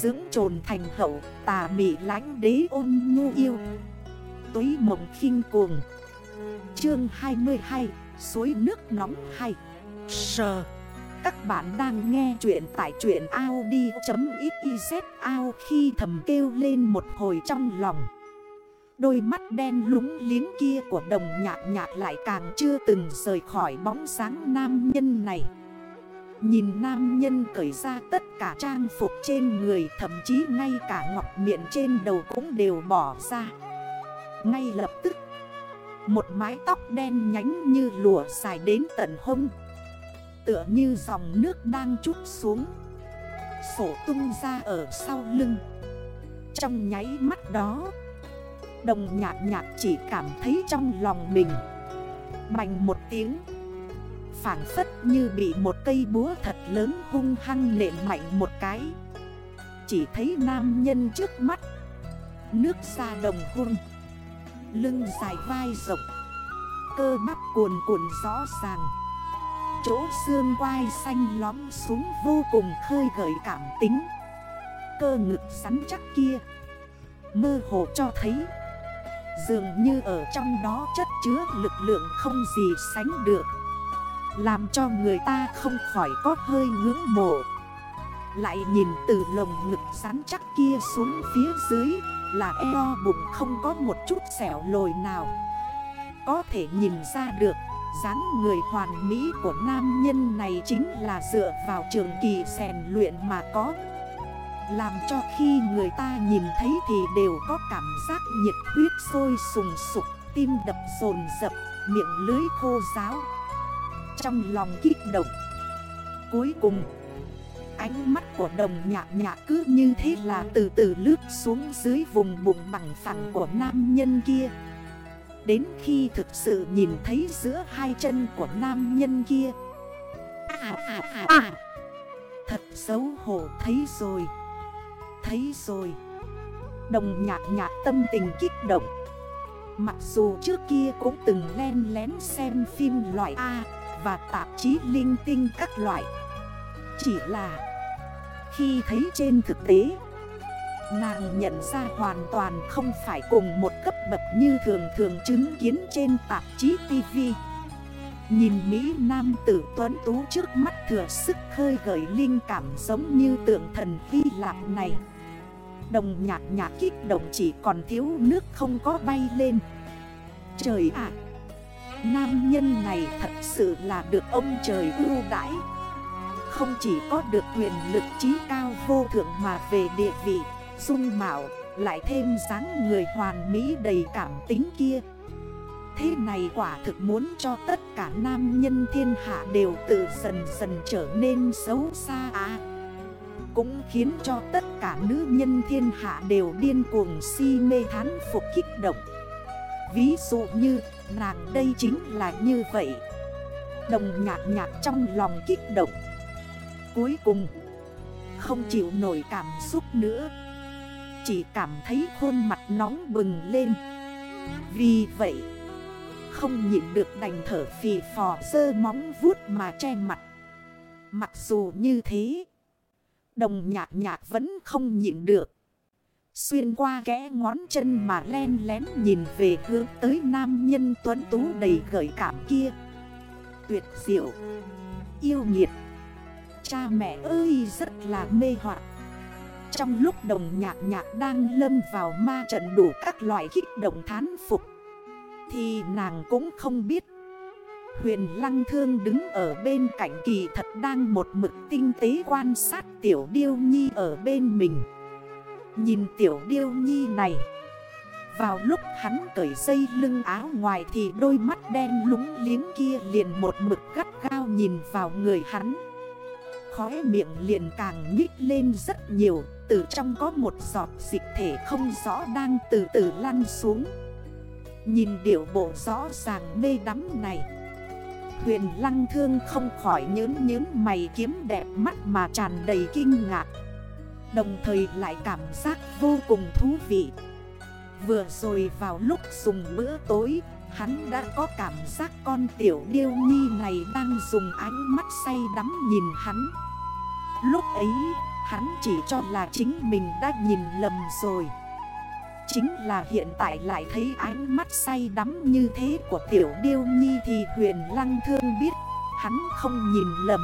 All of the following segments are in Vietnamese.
Dưỡng trồn thành hậu, tà mị lánh đế ôn nhu yêu. Túy mộng khinh cuồng. Chương 22 Suối nước nóng hay. Sờ. Các bạn đang nghe chuyện tại chuyện Audi.xyz ao khi thầm kêu lên một hồi trong lòng. Đôi mắt đen lúng liếng kia của đồng nhạc nhạc lại càng chưa từng rời khỏi bóng sáng nam nhân này. Nhìn nam nhân cởi ra tất cả trang phục trên người, Thậm chí ngay cả ngọc miệng trên đầu cũng đều bỏ ra. Ngay lập tức, Một mái tóc đen nhánh như lụa dài đến tận hông. Tựa như dòng nước đang chút xuống, Sổ tung ra ở sau lưng. Trong nháy mắt đó, Đồng nhạc nhạc chỉ cảm thấy trong lòng mình Bành một tiếng. Phản phất như bị một cây búa thật lớn hung hăng nện mạnh một cái. Chỉ thấy nam nhân trước mắt, Nước xa đồng hung, Lưng dài vai rộng, Cơ bắp cuồn cuộn rõ ràng. Chỗ xương quai xanh lóm xuống vô cùng khơi gợi cảm tính. Cơ ngực sắn chắc kia, Mơ hồ cho thấy, Dường như ở trong đó chất chứa lực lượng không gì sánh được. Làm cho người ta không khỏi có hơi ngưỡng mộ. Lại nhìn từ lồng ngực rắn chắc kia xuống phía dưới Là eo bụng không có một chút xẻo lồi nào. Có thể nhìn ra được dáng người hoàn mỹ của nam nhân này chính là dựa vào trường kỳ rèn luyện mà có. Làm cho khi người ta nhìn thấy thì đều có cảm giác nhiệt huyết sôi sùng sục Tim đập dồn dập, miệng lưới khô giáo trong lòng kích động. Cuối cùng, Ánh mắt của đồng nhạc nhạc cứ như thế là từ từ lướt xuống dưới vùng bụng bằng phẳng của nam nhân kia. Đến khi thực sự nhìn thấy giữa hai chân của nam nhân kia. À à à à. Thật xấu hổ, thấy rồi. Thấy rồi. Đồng nhạc nhạc tâm tình kích động. Mặc dù trước kia cũng từng len lén xem phim loại A. Và tạp chí linh tinh các loại. Chỉ là Khi thấy trên thực tế, Nàng nhận ra hoàn toàn không phải cùng một cấp bậc như thường thường chứng kiến trên tạp chí TV Nhìn Mỹ Nam tử tuấn tú trước mắt thừa sức khơi gợi linh cảm giống như tượng thần Hy Lạp này. Đồng nhạc nhạc kích động chỉ còn thiếu nước không có bay lên. Trời ạ! Nam nhân này thật sự là được ông trời ưu đãi. Không chỉ có được quyền lực trí cao vô thượng mà về địa vị, Dung mạo, lại thêm dáng người hoàn mỹ đầy cảm tính kia. Thế này quả thực muốn cho tất cả nam nhân thiên hạ đều tự dần dần trở nên xấu xa à. Cũng khiến cho tất cả nữ nhân thiên hạ đều điên cuồng si mê thán phục kích động. Ví dụ như nàng đây chính là như vậy. Đồng nhạc nhạc trong lòng kích động. Cuối cùng, Không chịu nổi cảm xúc nữa. Chỉ cảm thấy khuôn mặt nóng bừng lên. Vì vậy, Không nhịn được đành thở phì phò sơ móng vuốt mà che mặt. Mặc dù như thế, Đồng nhạc nhạc vẫn không nhịn được. Xuyên qua kẽ ngón chân mà len lén nhìn về hướng tới nam nhân tuấn tú đầy gợi cảm kia. Tuyệt diệu, yêu nghiệt. Cha mẹ ơi rất là mê hoặc Trong lúc đồng nhạc nhạc đang lâm vào ma trận đủ các loại kích động thán phục Thì nàng cũng không biết Huyền Lăng Thương đứng ở bên cạnh kỳ thật đang một mực tinh tế quan sát Tiểu Điêu Nhi ở bên mình. Nhìn Tiểu Điêu Nhi này. Vào lúc hắn cởi dây lưng áo ngoài thì đôi mắt đen lúng liếng kia liền một mực gắt gao nhìn vào người hắn. Khóe miệng liền càng nhích lên rất nhiều, từ trong có một giọt dịch thể không rõ đang từ từ lăn xuống. Nhìn điệu bộ rõ ràng mê đắm này. Huyền lăng thương không khỏi nhớn nhớn mày kiếm đẹp mắt mà tràn đầy kinh ngạc Đồng thời lại cảm giác vô cùng thú vị. Vừa rồi vào lúc dùng bữa tối, Hắn đã có cảm giác con tiểu điêu nhi này đang dùng ánh mắt say đắm nhìn hắn. Lúc ấy, Hắn chỉ cho là chính mình đã nhìn lầm rồi. Chính là hiện tại lại thấy ánh mắt say đắm như thế của tiểu điêu nhi thì huyền lăng thương biết, Hắn không nhìn lầm.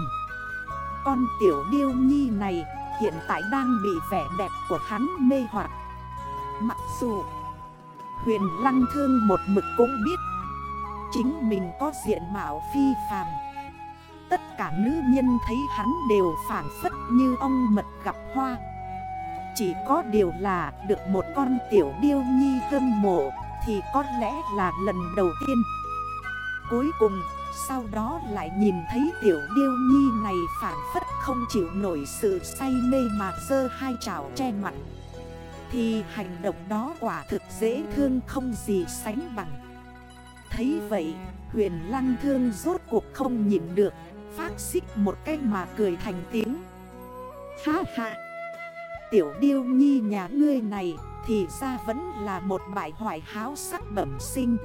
Con tiểu điêu nhi này hiện tại đang bị vẻ đẹp của hắn mê hoặc. Mặc dù, huyền lăng thương một mực cũng biết, Chính mình có diện mạo phi phàm. Tất cả nữ nhân thấy hắn đều phản phất như ông mật gặp hoa. Chỉ có điều là được một con tiểu điêu nhi hâm mộ Thì có lẽ là lần đầu tiên. Cuối cùng sau đó lại nhìn thấy tiểu điêu nhi này phản phất không chịu nổi sự say mê mà dơ hai chảo che mặt. Thì hành động đó quả thực dễ thương không gì sánh bằng. Thấy vậy, huyền lăng thương rốt cuộc không nhìn được, Phát xích một cái mà cười thành tiếng. Ha ha! Tiểu điêu nhi nhà ngươi này Thì ra vẫn là một bại hoài háo sắc bẩm sinh.